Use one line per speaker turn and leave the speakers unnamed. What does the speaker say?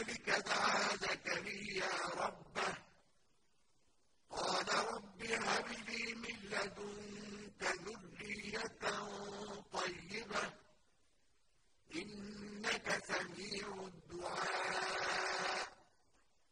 ذلك دعا زكريا ربه. قال رب هب لي من لدنك